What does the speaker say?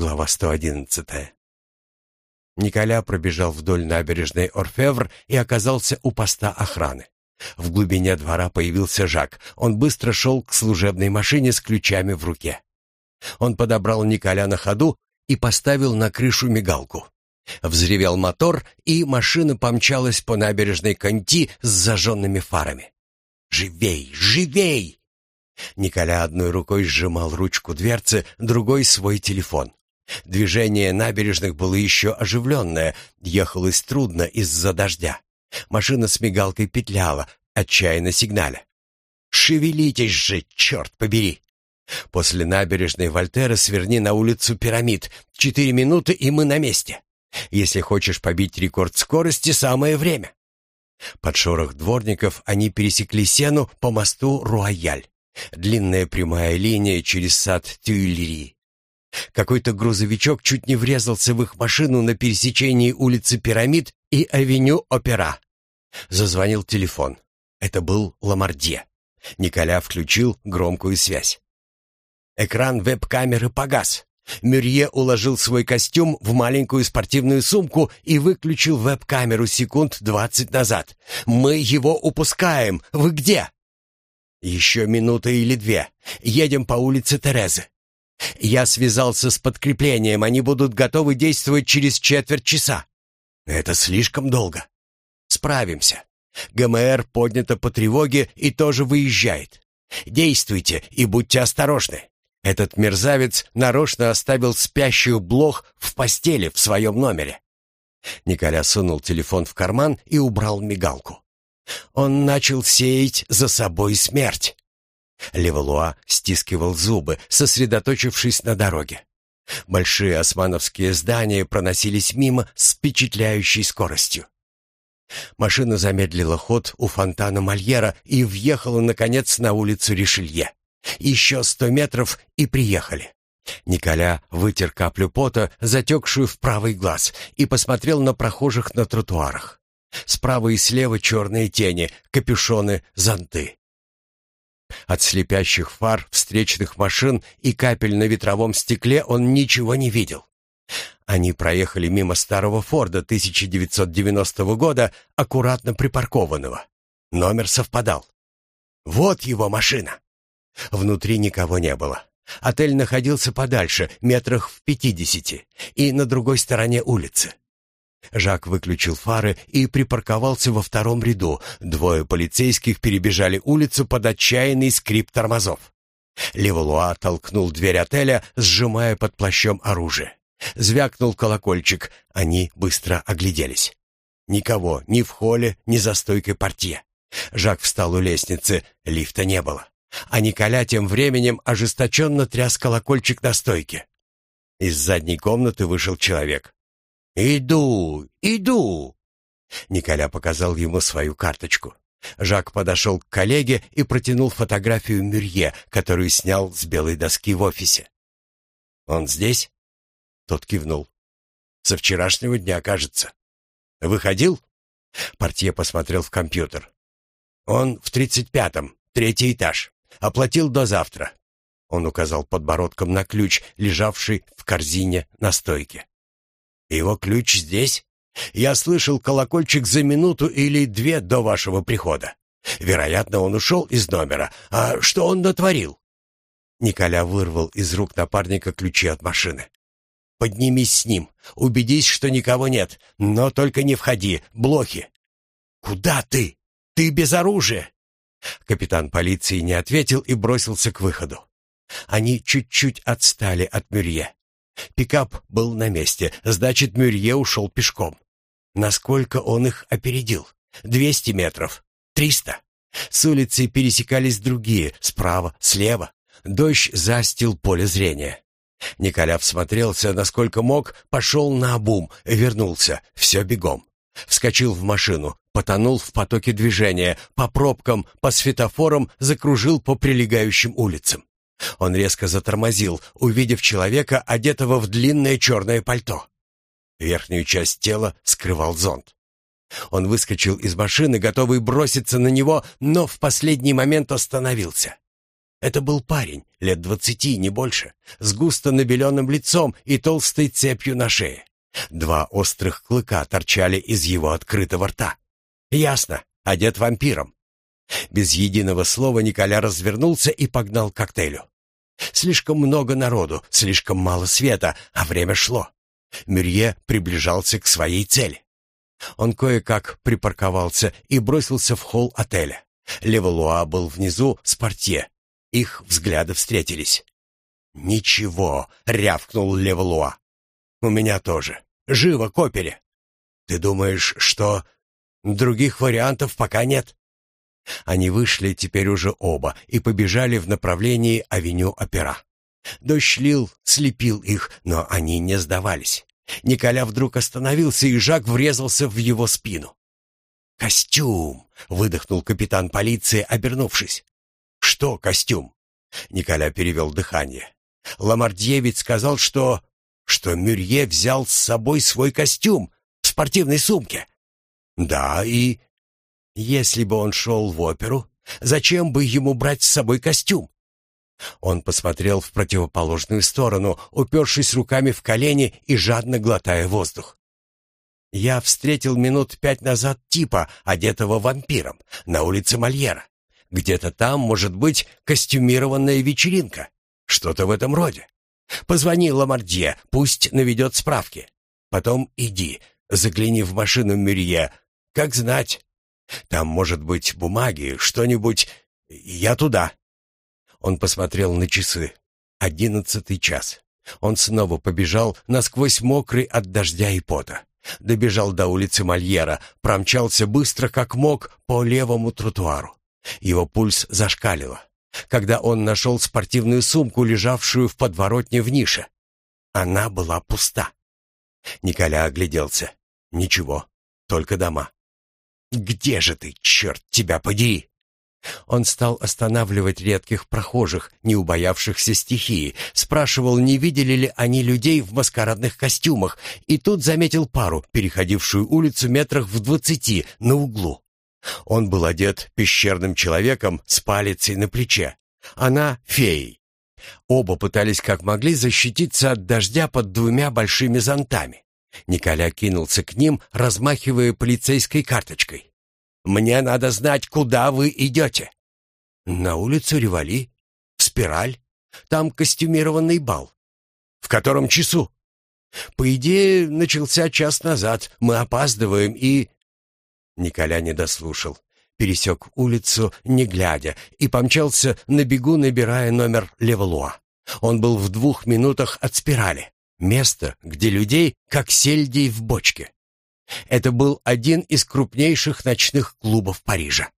Глава 111. Николя пробежал вдоль набережной Орфевр и оказался у поста охраны. В глубине двора появился Жак. Он быстро шел к служебной машине с ключами в руке. Он подобрал Николя на ходу и поставил на крышу мигалку. Взревел мотор, и машина помчалась по набережной Конти с зажженными фарами. «Живей! Живей!» Николя одной рукой сжимал ручку дверцы, другой — свой телефон. Движение набережных было еще оживленное, ехалось трудно из-за дождя. Машина с мигалкой петляла, отчаянно сигналя. «Шевелитесь же, черт побери!» После набережной Вольтера сверни на улицу Пирамид. Четыре минуты, и мы на месте. Если хочешь побить рекорд скорости, самое время. Под шорох дворников они пересекли Сену по мосту Руаяль. Длинная прямая линия через сад Тюильри. Какой-то грузовичок чуть не врезался в их машину на пересечении улицы Пирамид и авеню Опера. Зазвонил телефон. Это был Ламардье. Николя включил громкую связь. Экран веб-камеры погас. Мюрье уложил свой костюм в маленькую спортивную сумку и выключил веб-камеру секунд двадцать назад. «Мы его упускаем! Вы где?» «Еще минута или две. Едем по улице Терезы. Я связался с подкреплением, они будут готовы действовать через четверть часа. Это слишком долго. Справимся. ГМР поднято по тревоге и тоже выезжает. Действуйте и будьте осторожны. Этот мерзавец нарочно оставил спящую блох в постели в своем номере. Николя сунул телефон в карман и убрал мигалку. Он начал сеять за собой смерть. Левалуа стискивал зубы, сосредоточившись на дороге. Большие османовские здания проносились мимо с впечатляющей скоростью. Машина замедлила ход у фонтана Мольера и въехала, наконец, на улицу Ришелье. Еще сто метров и приехали. Николя вытер каплю пота, затекшую в правый глаз, и посмотрел на прохожих на тротуарах. Справа и слева черные тени, капюшоны, зонты. От слепящих фар встречных машин и капель на ветровом стекле он ничего не видел. Они проехали мимо старого Форда 1990 года, аккуратно припаркованного. Номер совпадал. Вот его машина. Внутри никого не было. Отель находился подальше, метрах в пятидесяти, и на другой стороне улицы. Жак выключил фары и припарковался во втором ряду. Двое полицейских перебежали улицу под отчаянный скрип тормозов. Левалуа толкнул дверь отеля, сжимая под плащом оружие. Звякнул колокольчик. Они быстро огляделись. Никого ни в холле, ни за стойкой портье. Жак встал у лестницы. Лифта не было. А Николя тем временем ожесточенно тряс колокольчик на стойке. Из задней комнаты вышел человек. «Иду, иду!» Николя показал ему свою карточку. Жак подошел к коллеге и протянул фотографию Мюрье, которую снял с белой доски в офисе. «Он здесь?» Тот кивнул. «Со вчерашнего дня, кажется. Выходил?» Портье посмотрел в компьютер. «Он в тридцать пятом, третий этаж. Оплатил до завтра». Он указал подбородком на ключ, лежавший в корзине на стойке. Его ключ здесь? Я слышал колокольчик за минуту или две до вашего прихода. Вероятно, он ушел из номера. А что он натворил?» Николя вырвал из рук напарника ключи от машины. «Поднимись с ним. Убедись, что никого нет. Но только не входи. Блохи». «Куда ты? Ты без оружия!» Капитан полиции не ответил и бросился к выходу. Они чуть-чуть отстали от Мюрье. Пикап был на месте, значит, Мюрье ушел пешком. Насколько он их опередил? Двести метров? Триста? С улицы пересекались другие, справа, слева. Дождь застил поле зрения. Николя всмотрелся, насколько мог, пошел на обум, вернулся, все бегом. Вскочил в машину, потонул в потоке движения, по пробкам, по светофорам, закружил по прилегающим улицам. Он резко затормозил, увидев человека, одетого в длинное черное пальто. Верхнюю часть тела скрывал зонт. Он выскочил из машины, готовый броситься на него, но в последний момент остановился. Это был парень, лет двадцати, не больше, с густо набеленным лицом и толстой цепью на шее. Два острых клыка торчали из его открытого рта. Ясно, одет вампиром. Без единого слова Николя развернулся и погнал к коктейлю. Слишком много народу, слишком мало света, а время шло. Мюрье приближался к своей цели. Он кое-как припарковался и бросился в холл отеля. Левалуа был внизу с портье. Их взгляды встретились. «Ничего», — рявкнул Левалуа. «У меня тоже. Живо к опере». «Ты думаешь, что...» «Других вариантов пока нет». Они вышли теперь уже оба и побежали в направлении авеню Опера. Дождь лил, слепил их, но они не сдавались. Николя вдруг остановился, и Жак врезался в его спину. «Костюм!» — выдохнул капитан полиции, обернувшись. «Что костюм?» Николя перевел дыхание. «Ламардье ведь сказал, что... что Мюрье взял с собой свой костюм в спортивной сумке». «Да, и...» «Если бы он шел в оперу, зачем бы ему брать с собой костюм?» Он посмотрел в противоположную сторону, упершись руками в колени и жадно глотая воздух. «Я встретил минут пять назад типа, одетого вампиром, на улице Мольера. Где-то там может быть костюмированная вечеринка. Что-то в этом роде. Позвони Ламардье, пусть наведет справки. Потом иди, загляни в машину Мюрье. Как знать. Там может быть бумаги, что-нибудь. Я туда». Он посмотрел на часы. Одиннадцатый час. Он снова побежал, насквозь мокрый от дождя и пота. Добежал до улицы Мольера, промчался быстро, как мог, по левому тротуару. Его пульс зашкалило, когда он нашел спортивную сумку, лежавшую в подворотне в нише. Она была пуста. Николя огляделся. Ничего, только дома. «Где же ты, черт тебя подери?» Он стал останавливать редких прохожих, не убоявшихся стихии, спрашивал, не видели ли они людей в маскарадных костюмах, и тут заметил пару, переходившую улицу метрах в двадцати на углу. Он был одет пещерным человеком с палицей на плече. Она — феей. Оба пытались как могли защититься от дождя под двумя большими зонтами. Николя кинулся к ним, размахивая полицейской карточкой. Мне надо знать, куда вы идете». «На улицу Ревали. В спираль. Там костюмированный бал». «В котором часу?» «По идее, начался час назад. Мы опаздываем и...» Николя не дослушал. Пересек улицу, не глядя, и помчался на бегу, набирая номер Левалуа. Он был в двух минутах от спирали. Место, где людей, как сельдей в бочке. Это был один из крупнейших ночных клубов Парижа.